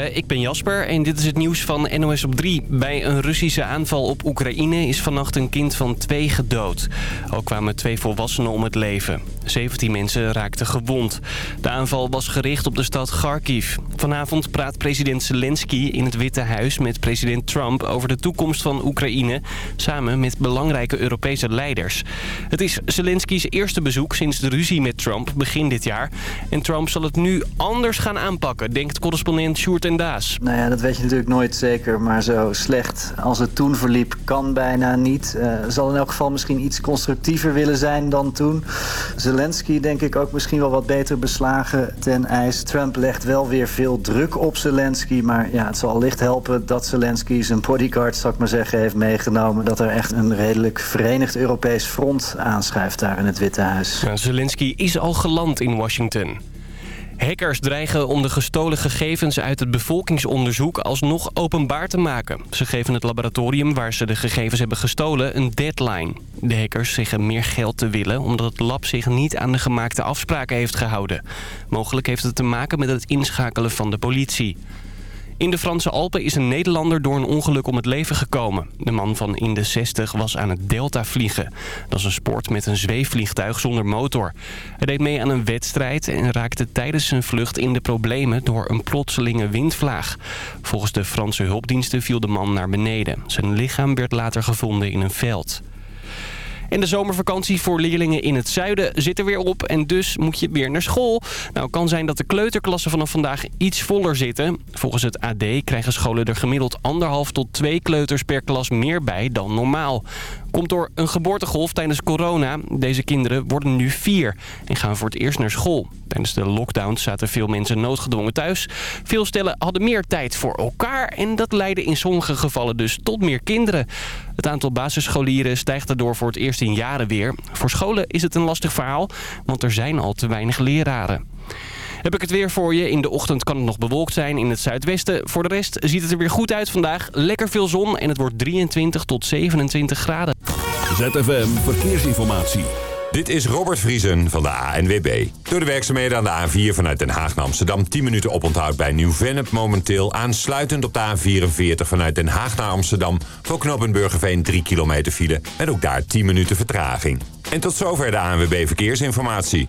Uh, ik ben Jasper en dit is het nieuws van NOS op 3. Bij een Russische aanval op Oekraïne is vannacht een kind van twee gedood. Ook kwamen twee volwassenen om het leven. 17 mensen raakten gewond. De aanval was gericht op de stad Kharkiv. Vanavond praat president Zelensky in het Witte Huis met president Trump... over de toekomst van Oekraïne, samen met belangrijke Europese leiders. Het is Zelensky's eerste bezoek sinds de ruzie met Trump begin dit jaar. En Trump zal het nu anders gaan aanpakken, denkt correspondent Sjoerd Daas. Nou ja, dat weet je natuurlijk nooit zeker, maar zo slecht als het toen verliep kan bijna niet. Uh, zal in elk geval misschien iets constructiever willen zijn dan toen. Zelensky denk ik ook misschien wel wat beter beslagen ten ijs. Trump legt wel weer veel druk op Zelensky, maar ja, het zal licht helpen dat Zelensky zijn bodyguard, zal ik maar zeggen, heeft meegenomen. Dat er echt een redelijk verenigd Europees front aanschuift daar in het Witte Huis. Zelensky is al geland in Washington. Hackers dreigen om de gestolen gegevens uit het bevolkingsonderzoek alsnog openbaar te maken. Ze geven het laboratorium waar ze de gegevens hebben gestolen een deadline. De hackers zeggen meer geld te willen omdat het lab zich niet aan de gemaakte afspraken heeft gehouden. Mogelijk heeft het te maken met het inschakelen van de politie. In de Franse Alpen is een Nederlander door een ongeluk om het leven gekomen. De man van in de 60 was aan het delta vliegen. Dat is een sport met een zweefvliegtuig zonder motor. Hij deed mee aan een wedstrijd en raakte tijdens zijn vlucht in de problemen door een plotselinge windvlaag. Volgens de Franse hulpdiensten viel de man naar beneden. Zijn lichaam werd later gevonden in een veld. En de zomervakantie voor leerlingen in het zuiden zit er weer op en dus moet je weer naar school. Nou, kan zijn dat de kleuterklassen vanaf vandaag iets voller zitten. Volgens het AD krijgen scholen er gemiddeld anderhalf tot twee kleuters per klas meer bij dan normaal. Komt door een geboortegolf tijdens corona. Deze kinderen worden nu vier en gaan voor het eerst naar school. Tijdens de lockdown zaten veel mensen noodgedwongen thuis. Veel stellen hadden meer tijd voor elkaar en dat leidde in sommige gevallen dus tot meer kinderen. Het aantal basisscholieren stijgt daardoor voor het eerst in jaren weer. Voor scholen is het een lastig verhaal, want er zijn al te weinig leraren. Heb ik het weer voor je. In de ochtend kan het nog bewolkt zijn in het zuidwesten. Voor de rest ziet het er weer goed uit vandaag. Lekker veel zon en het wordt 23 tot 27 graden. ZFM Verkeersinformatie. Dit is Robert Vriesen van de ANWB. Door de werkzaamheden aan de A4 vanuit Den Haag naar Amsterdam... 10 minuten oponthoud bij Nieuw-Vennep momenteel. Aansluitend op de A44 vanuit Den Haag naar Amsterdam... voor Knoppenburgerveen 3 kilometer file. En ook daar 10 minuten vertraging. En tot zover de ANWB Verkeersinformatie.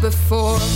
Before.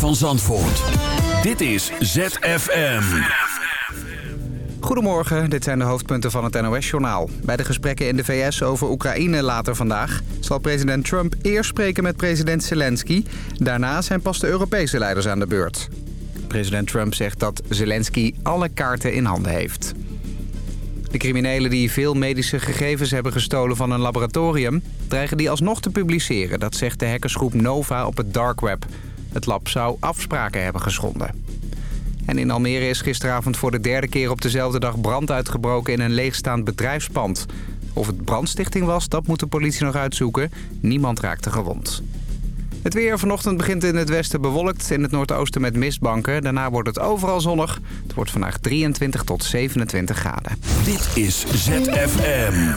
Van Zandvoort. Dit is ZFM. Goedemorgen, dit zijn de hoofdpunten van het NOS-journaal. Bij de gesprekken in de VS over Oekraïne later vandaag... zal president Trump eerst spreken met president Zelensky. Daarna zijn pas de Europese leiders aan de beurt. President Trump zegt dat Zelensky alle kaarten in handen heeft. De criminelen die veel medische gegevens hebben gestolen van een laboratorium... dreigen die alsnog te publiceren, dat zegt de hackersgroep Nova op het dark web. Het lab zou afspraken hebben geschonden. En in Almere is gisteravond voor de derde keer op dezelfde dag brand uitgebroken in een leegstaand bedrijfspand. Of het brandstichting was, dat moet de politie nog uitzoeken. Niemand raakte gewond. Het weer vanochtend begint in het westen bewolkt, in het noordoosten met mistbanken. Daarna wordt het overal zonnig. Het wordt vandaag 23 tot 27 graden. Dit is ZFM.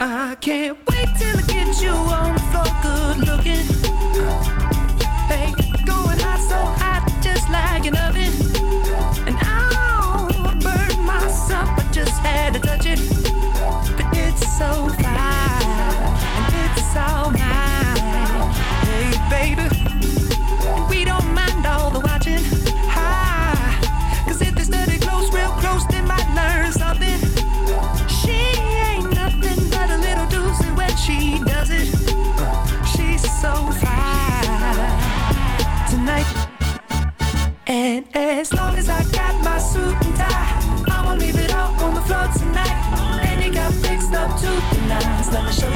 I can't wait till I get you on the floor, good looking. Hey, going hot, so hot, just like an oven. when I show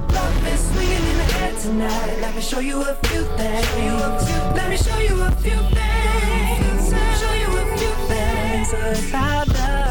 Love is swinging in the air tonight. Let me show you a few things. Let me show you a few things. Show you a few things about love.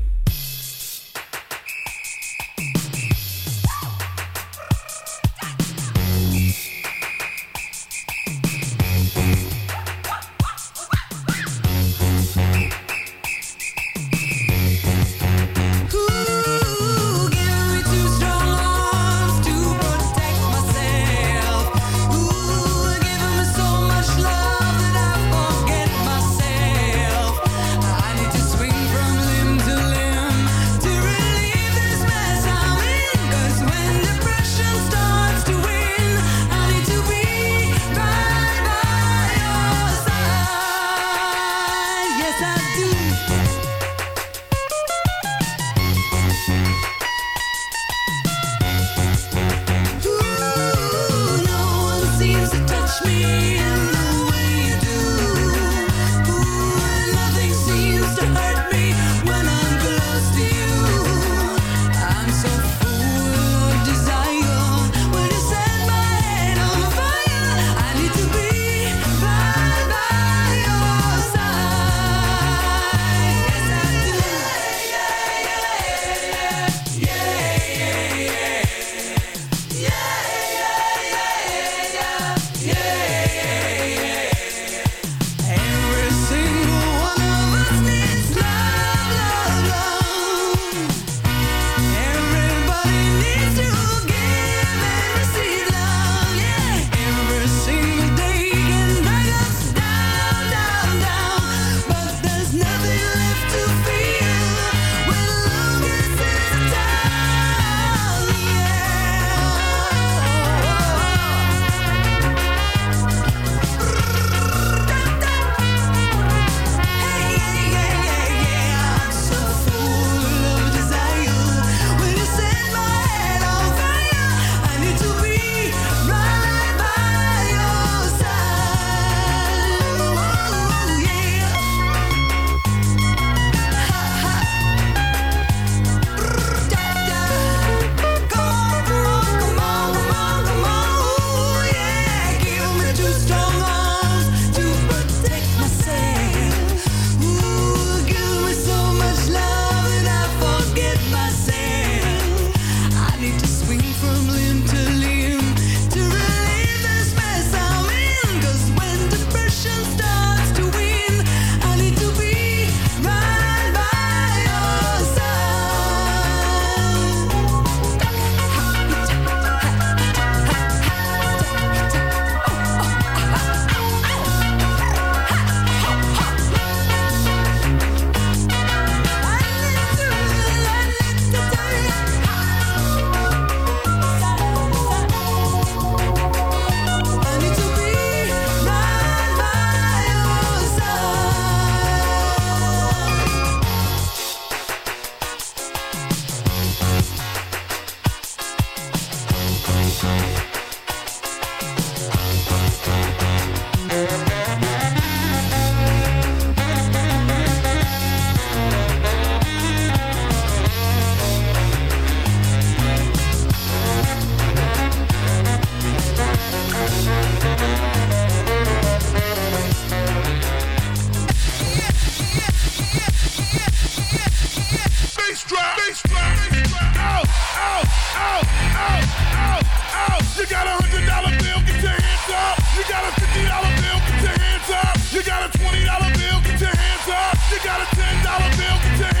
bass drop, bass drop, out, out, out, out, out, out. You got a hundred dollar bill, get your hands up. You got a fifty dollar bill, get your hands up. You got a twenty dollar bill, get your hands up. You got a ten dollar bill, get your hands up.